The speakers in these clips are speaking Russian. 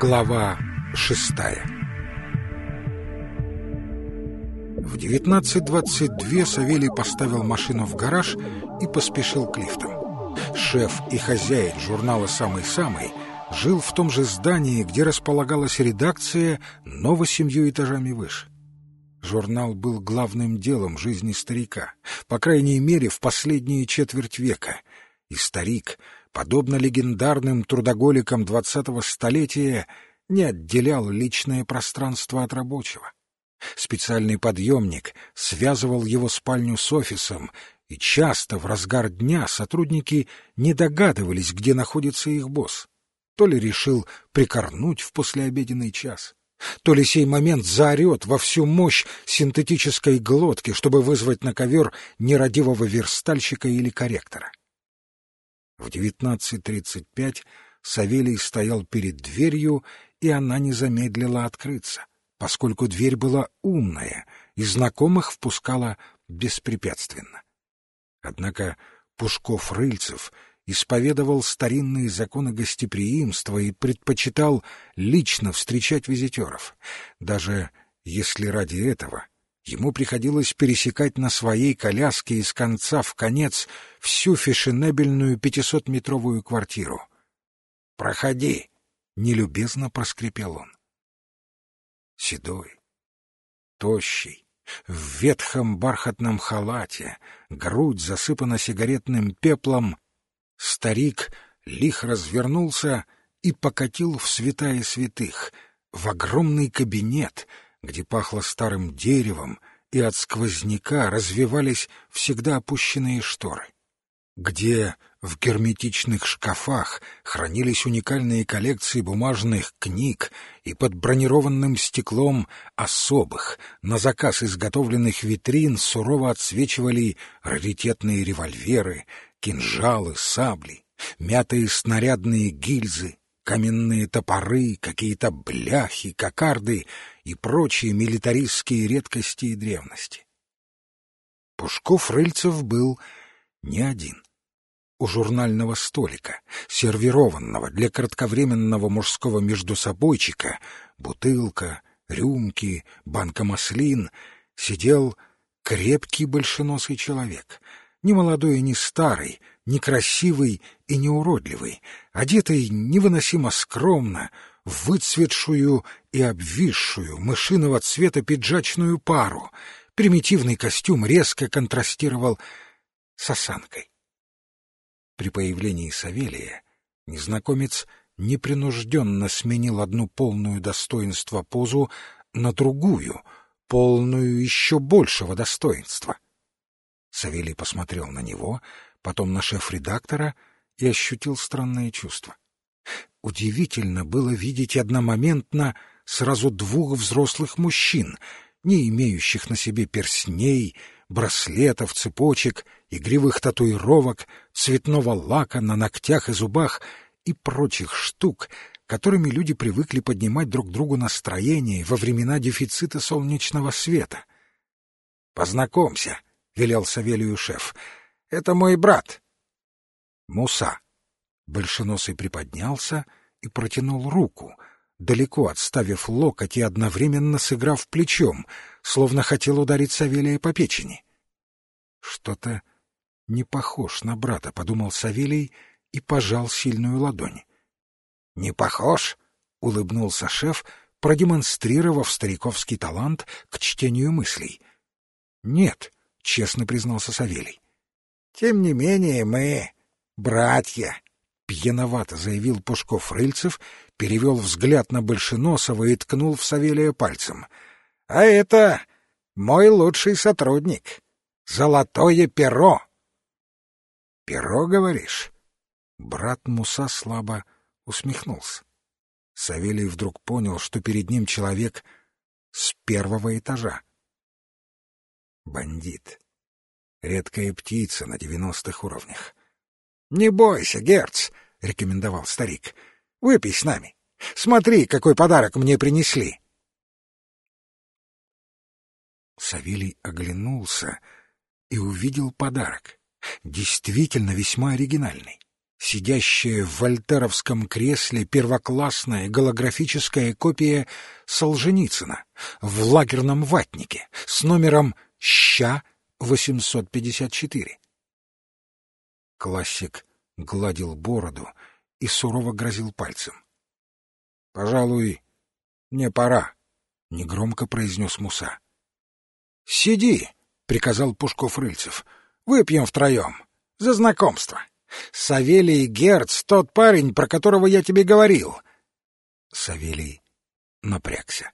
Глава шестая В 19.22 Савелий поставил машину в гараж и поспешил к лифтам. Шеф и хозяин журнала «Самый-самый» жил в том же здании, где располагалась редакция, но восемью этажами выше. Журнал был главным делом жизни старика, по крайней мере, в последние четверть века. И старик, подобно легендарным трудоголикам двадцатого столетия, не отделял личное пространство от рабочего. Специальный подъемник связывал его спальню с офисом, и часто в разгар дня сотрудники не догадывались, где находится их босс. То ли решил прикорнуть в послеобеденный час, то ли сей момент заорет во всю мощь синтетической глотки, чтобы вызвать на ковер нерадивого верстальщика или корректора. В 19.35 Савелий стоял перед дверью, и она не замедлила открыться, поскольку дверь была умная и знакомых впускала беспрепятственно. Однако Пушков-Рыльцев — исповедовал старинные законы гостеприимства и предпочитал лично встречать визитеров, даже если ради этого ему приходилось пересекать на своей коляске из конца в конец всю фешенебельную пятисотметровую квартиру. «Проходи!» — нелюбезно проскрипел он. Седой, тощий, в ветхом бархатном халате, грудь засыпана сигаретным пеплом, Старик лих развернулся и покатил в святая святых, в огромный кабинет, где пахло старым деревом, и от сквозняка развивались всегда опущенные шторы, где в герметичных шкафах хранились уникальные коллекции бумажных книг и под бронированным стеклом особых, на заказ изготовленных витрин сурово отсвечивали раритетные револьверы, кинжалы, сабли, мятые снарядные гильзы, каменные топоры, какие-то бляхи, кокарды и прочие милитаристские редкости и древности. Пушков-Рыльцев был не один. У журнального столика, сервированного для кратковременного мужского междусобойчика, бутылка, рюмки, банка маслин, сидел крепкий большеносый человек — ни молодой и ни старый, ни красивый и не уродливый, одетый невыносимо скромно, в выцветшую и обвисшую мышиного цвета пиджачную пару. Примитивный костюм резко контрастировал с осанкой. При появлении Савелия незнакомец непринужденно сменил одну полную достоинства позу на другую, полную еще большего достоинства — Савелий посмотрел на него, потом на шеф-редактора и ощутил странное чувство. Удивительно было видеть одномоментно сразу двух взрослых мужчин, не имеющих на себе перстней, браслетов, цепочек, игривых татуировок, цветного лака на ногтях и зубах и прочих штук, которыми люди привыкли поднимать друг другу настроение во времена дефицита солнечного света. «Познакомься», — велел Савелию шеф. — Это мой брат. Муса. Большеносый приподнялся и протянул руку, далеко отставив локоть и одновременно сыграв плечом, словно хотел ударить Савелия по печени. Что-то не похож на брата, — подумал Савелий и пожал сильную ладонь. — Не похож? — улыбнулся шеф, продемонстрировав стариковский талант к чтению мыслей. — Нет, — честно признался Савелий. — Тем не менее мы братья, — пьяновато заявил Пушков-Рыльцев, перевел взгляд на Большеносова и ткнул в Савелия пальцем. — А это мой лучший сотрудник. Золотое перо. — Перо, говоришь? Брат Муса слабо усмехнулся. Савелий вдруг понял, что перед ним человек с первого этажа. Бандит. Редкая птица на девяностых уровнях. — Не бойся, Герц, — рекомендовал старик. — Выпей с нами. Смотри, какой подарок мне принесли. Савелий оглянулся и увидел подарок. Действительно весьма оригинальный. сидящая в вольтеровском кресле первоклассная голографическая копия Солженицына в лагерном ватнике с номером «Ща-854». Классик гладил бороду и сурово грозил пальцем. — Пожалуй, мне пора, — негромко произнес Муса. — Сиди, — приказал Пушков-Рыльцев. — Выпьем втроем. За знакомство. Савелий Герц — тот парень, про которого я тебе говорил. Савелий напрягся.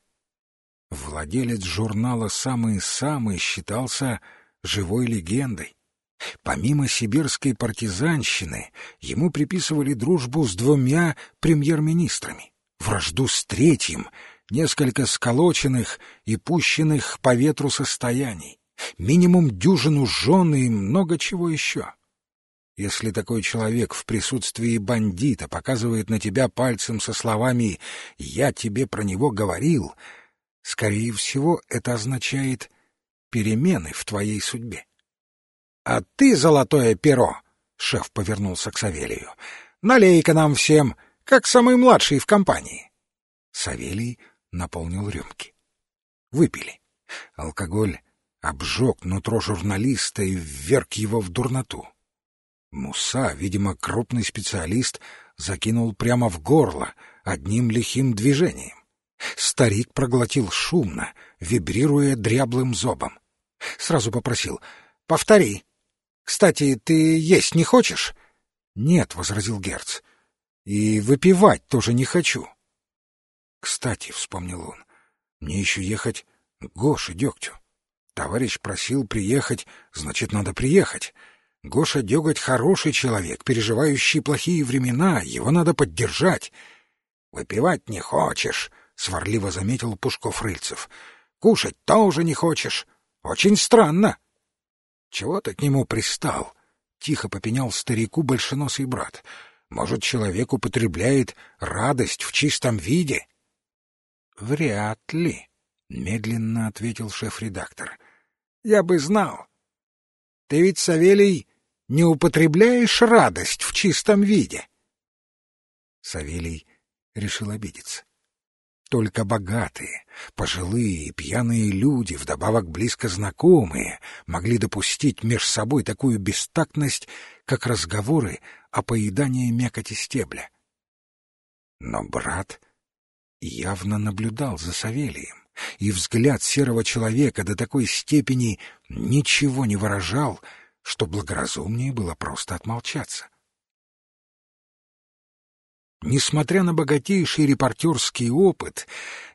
Владелец журнала «Самый-самый» считался живой легендой. Помимо сибирской партизанщины, ему приписывали дружбу с двумя премьер-министрами, вражду с третьим, несколько сколоченных и пущенных по ветру состояний, минимум дюжину жен и много чего еще. Если такой человек в присутствии бандита показывает на тебя пальцем со словами «я тебе про него говорил», скорее всего, это означает перемены в твоей судьбе. «А ты, золотое перо!» — шеф повернулся к Савелию. «Налей-ка нам всем, как самый младший в компании!» Савелий наполнил рюмки. Выпили. Алкоголь обжег нутро журналиста и вверг его в дурноту. Муса, видимо, крупный специалист, закинул прямо в горло одним лихим движением. Старик проглотил шумно, вибрируя дряблым зобом. Сразу попросил «Повтори. Кстати, ты есть не хочешь?» «Нет», — возразил Герц. «И выпивать тоже не хочу». «Кстати», — вспомнил он, — «мне еще ехать к Гоше Дегтю. Товарищ просил приехать, значит, надо приехать». Гоша Деготь хороший человек, переживающий плохие времена, его надо поддержать. — Выпивать не хочешь, — сварливо заметил Пушков-Рыльцев. — Кушать тоже не хочешь. Очень странно. — Чего ты к нему пристал? — тихо попенял старику большеносый брат. — Может, человек употребляет радость в чистом виде? — Вряд ли, — медленно ответил шеф-редактор. — Я бы знал. Ты ведь, Савелий, не употребляешь радость в чистом виде? Савелий решил обидеться. Только богатые, пожилые и пьяные люди, вдобавок близко знакомые, могли допустить меж собой такую бестактность, как разговоры о поедании мякоти стебля. Но брат явно наблюдал за Савелием, и взгляд серого человека до такой степени ничего не выражал, что благоразумнее было просто отмолчаться. Несмотря на богатейший репортерский опыт,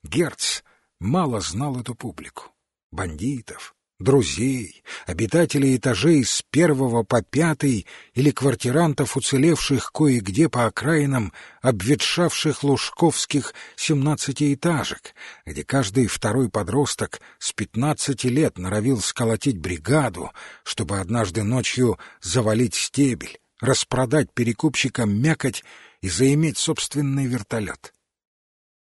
Герц мало знал эту публику. Бандитов, друзей, обитателей этажей с первого по пятый или квартирантов, уцелевших кое-где по окраинам обветшавших лужковских семнадцатиэтажек, где каждый второй подросток с пятнадцати лет норовил сколотить бригаду, чтобы однажды ночью завалить стебель, распродать перекупщикам мякоть и заиметь собственный вертолет.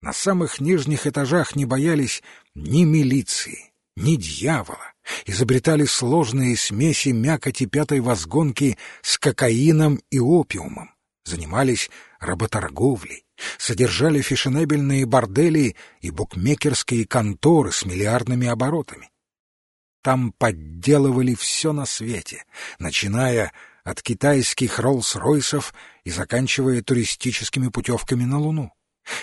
На самых нижних этажах не боялись ни милиции, ни дьявола, изобретали сложные смеси мякоти пятой возгонки с кокаином и опиумом, занимались работорговлей, содержали фешенебельные бордели и букмекерские конторы с миллиардными оборотами. Там подделывали все на свете, начиная от китайских Роллс-Ройсов и заканчивая туристическими путевками на Луну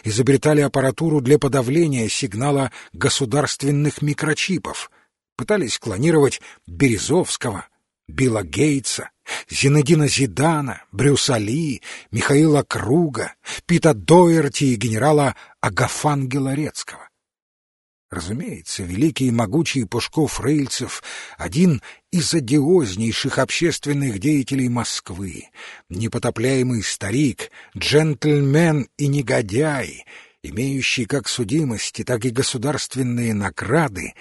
изобретали аппаратуру для подавления сигнала государственных микрочипов, пытались клонировать Березовского, Билла Гейтса, Зинедина Зидана, Брюса Ли, Михаила Круга, Пита Доерти и генерала Агафангела Рецкого. Разумеется, великий и могучий Пушков-Рыльцев — один из одиознейших общественных деятелей Москвы, непотопляемый старик, джентльмен и негодяй, имеющий как судимости, так и государственные награды,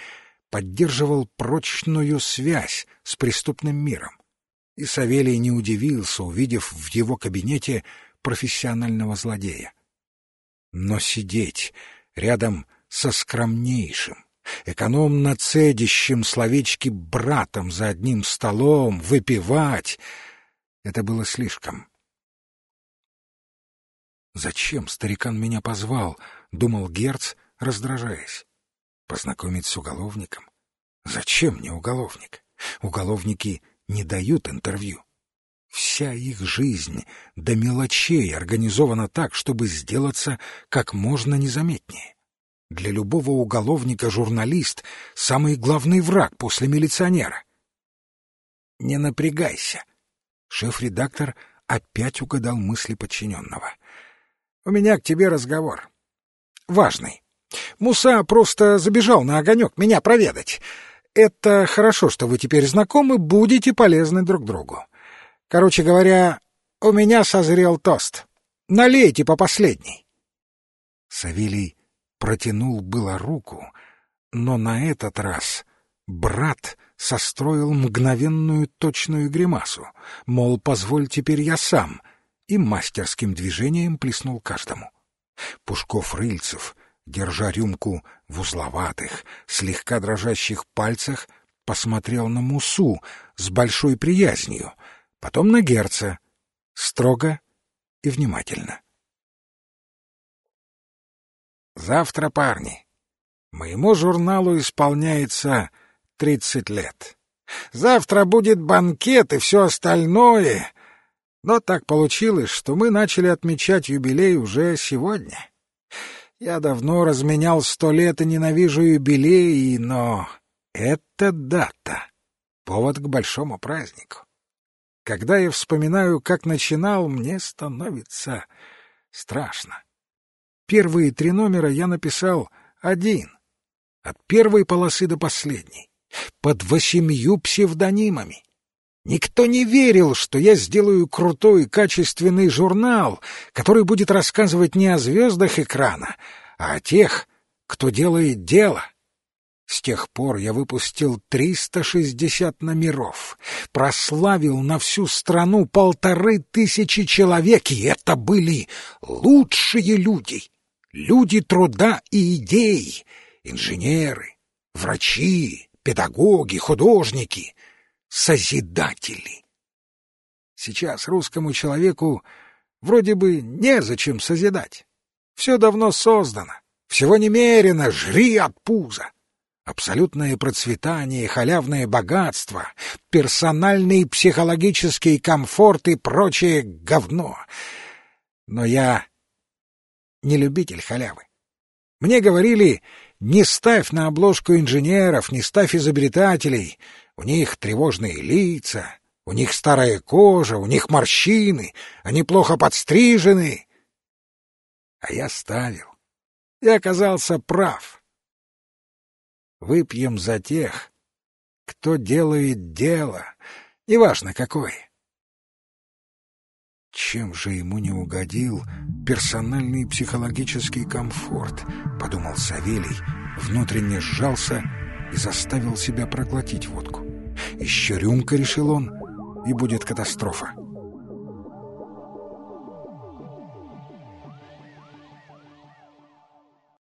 поддерживал прочную связь с преступным миром. И Савелий не удивился, увидев в его кабинете профессионального злодея. Но сидеть рядом со скромнейшим, экономно цедящим словечки братом за одним столом, выпивать — это было слишком. Зачем старикан меня позвал? Думал Герц, раздражаясь. Познакомить с уголовником? Зачем мне уголовник? Уголовники не дают интервью. Вся их жизнь до мелочей организована так, чтобы сделаться как можно незаметнее. Для любого уголовника журналист — самый главный враг после милиционера. «Не напрягайся». Шеф-редактор опять угадал мысли подчиненного. «У меня к тебе разговор. Важный. Муса просто забежал на огонек меня проведать. Это хорошо, что вы теперь знакомы, будете полезны друг другу. Короче говоря, у меня созрел тост. Налейте по последней». Савелий протянул было руку, но на этот раз брат состроил мгновенную точную гримасу, мол, позволь теперь я сам, и мастерским движением плеснул каждому. Пушков-Рыльцев, держа рюмку в узловатых, слегка дрожащих пальцах, посмотрел на Мусу с большой приязнью, потом на Герца, строго и внимательно. Завтра, парни, моему журналу исполняется тридцать лет. Завтра будет банкет и все остальное. Но так получилось, что мы начали отмечать юбилей уже сегодня. Я давно разменял сто лет и ненавижу юбилеи, но это дата — повод к большому празднику. Когда я вспоминаю, как начинал, мне становится страшно. Первые три номера я написал один, от первой полосы до последней, под восемью псевдонимами. Никто не верил, что я сделаю крутой качественный журнал, который будет рассказывать не о звездах экрана, а о тех, кто делает дело. С тех пор я выпустил 360 номеров, прославил на всю страну полторы тысячи человек, и это были лучшие люди люди труда и идей, инженеры, врачи, педагоги, художники, созидатели. Сейчас русскому человеку вроде бы незачем созидать. Все давно создано, всего немерено, жри от пуза. Абсолютное процветание, халявное богатство, персональный психологический комфорт и прочее говно. Но я не любитель халявы. Мне говорили, не ставь на обложку инженеров, не ставь изобретателей. У них тревожные лица, у них старая кожа, у них морщины, они плохо подстрижены. А я ставил. И оказался прав. Выпьем за тех, кто делает дело, неважно какое. Чем же ему не угодил персональный психологический комфорт, подумал Савелий, внутренне сжался и заставил себя проглотить водку. Еще рюмка, решил он, и будет катастрофа.